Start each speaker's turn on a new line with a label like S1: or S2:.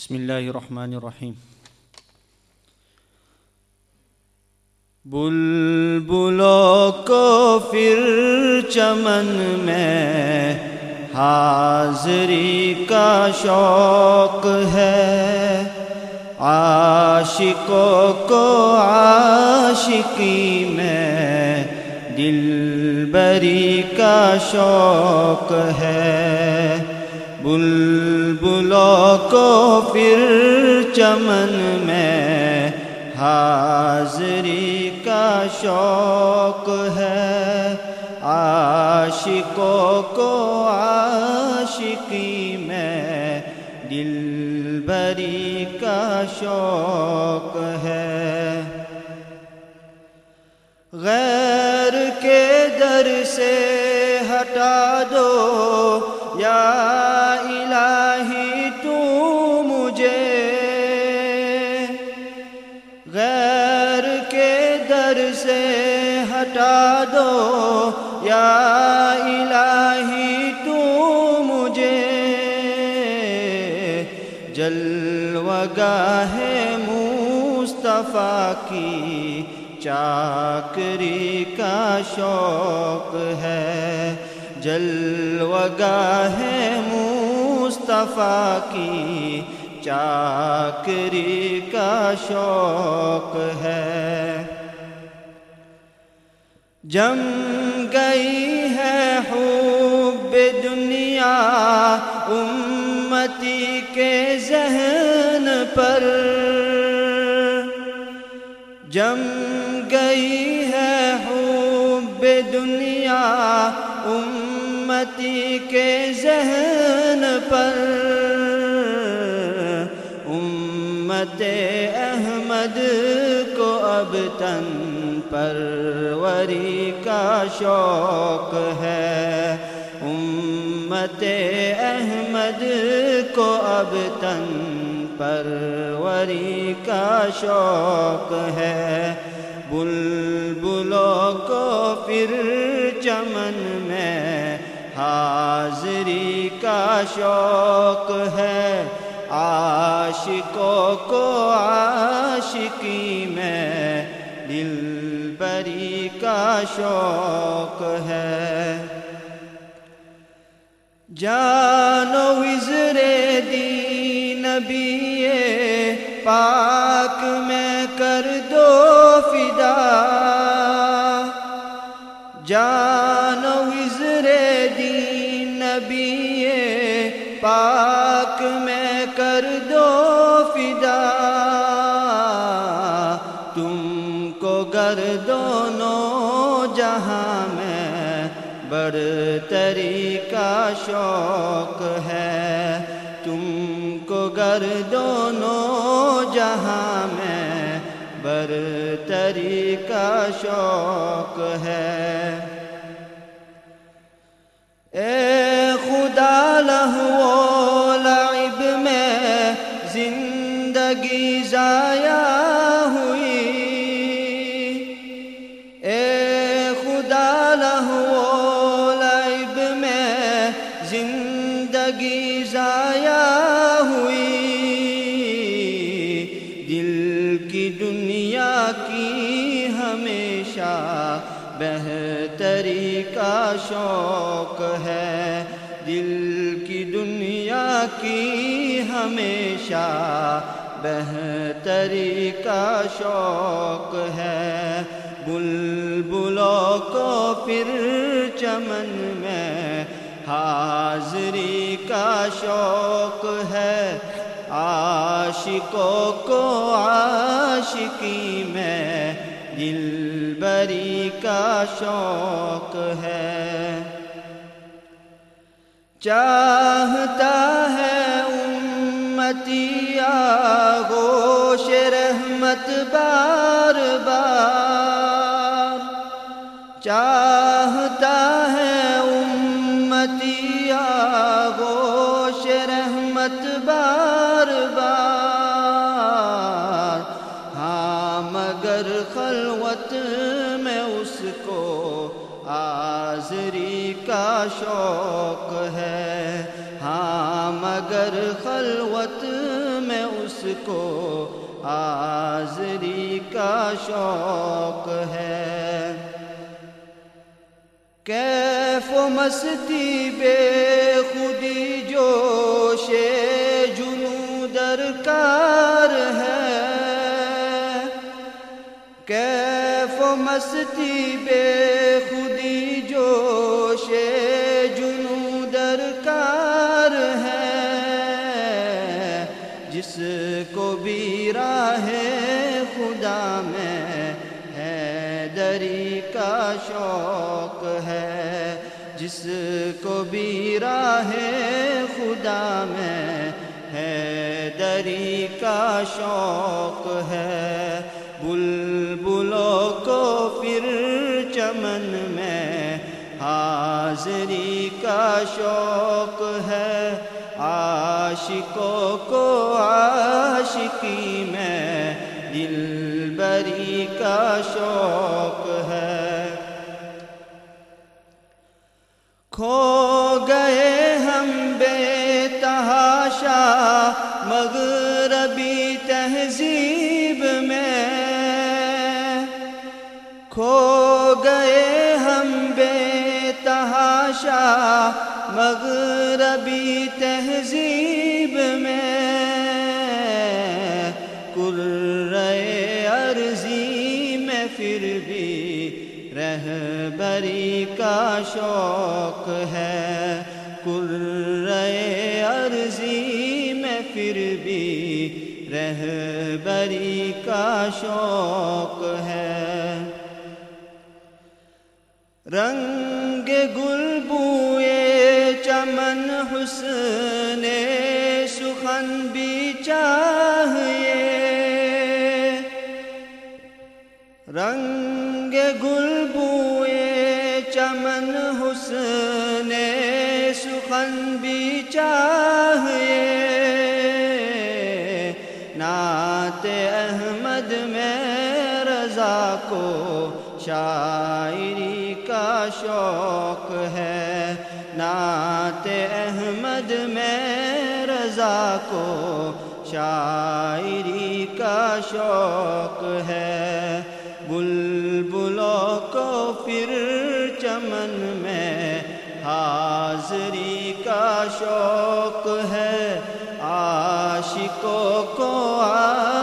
S1: بسم اللہ الرحمن الرحیم۔ بلبلوں کو پھر چمن میں حاضری کا شوق ہے۔ عاشقوں کو عاشقی میں دل بری کا شوق ہے۔ بلبلوں کو پھر چمن میں حاضری کا شوق ہے۔ عاشقوں کو عاشقی میں دل بری کا شوق ہے۔ غیر کے در سے ہٹا دو الہی تو مجھے جلوگاہ مصطفیٰ کی چاکری کا شوق ہے۔ جلوگاہ مصطفیٰ کی چاکری کا شوق ہے۔ جم گئی ہے حب دنیا امتی کے ذہن پر۔ جم گئی ہے حب دنیا امتی کے ذہن پر۔ امت احمد کو اب تن پروری کا شوق ہے۔ امت احمد کو اب تن پروری کا شوق ہے۔ بلبلوں کو پھر چمن میں حاضری کا شوق ہے۔ عاشقوں کو عاشقی میں دل شوق ہے۔ جانو وزر دی نبی پاک میں کر دو فدا۔ جانو وزر دی نبی پاک میں کر دو فدا۔ تم کو گر شوق ہے۔ تم کو گر دونوں جہاں میں برتری کا شوق ہے۔ اے خدا، لہو لعب میں زندگی ضائع ہوئی۔ دل کی دنیا کی ہمیشہ بہتری کا شوق ہے۔ دل کی دنیا کی ہمیشہ بہتری کا شوق ہے۔ بلبلوں کو پھر چمن میں حاضری کا شوق ہے۔ عاشقوں کو عاشقی میں دل بری کا شوق ہے۔ چاہتا ہے امتیا گوش رحمت بار بار۔ چاہتا مگر خلوت میں اس کو حاضری کا شوق ہے۔ ہاں مگر خلوت میں اس کو آزری کا شوق ہے۔ کیف و مستی بے خودی کیف و مستی بے خودی جوش جنو درکار ہے۔ جس کو بھی راہ خدا میں ہے، دری کا شوق ہے۔ جس کو بھی راہ خدا میں ہے، دری کا شوق ہے۔ بل بلبلوں کو پھر چمن میں حاضری کا شوق ہے عاشقوں کو عاشقی میں دل بری کا شوق ہے کھو کھو گئے ہم بے تحاشا مغربی تہذیب میں۔ کرے عرضی میں پھر بھی رہبری کا شوق ہے۔ کرے عرضی میں پھر بھی رہبری کا شوق ہے۔ رنگ گل بوئے چمن حسن سخن بھی چاہیے۔ رنگ گل بوئے چمن حسن سخن بھی چاہیے۔ نعت احمد میں رضا کو شاعری کا شوق ہے۔ نعت احمد میں رضا کو شاعری کا شوق ہے۔ بلبلوں کو پھر چمن میں حاضری کا شوق ہے۔ عاشقوں کو عاشقی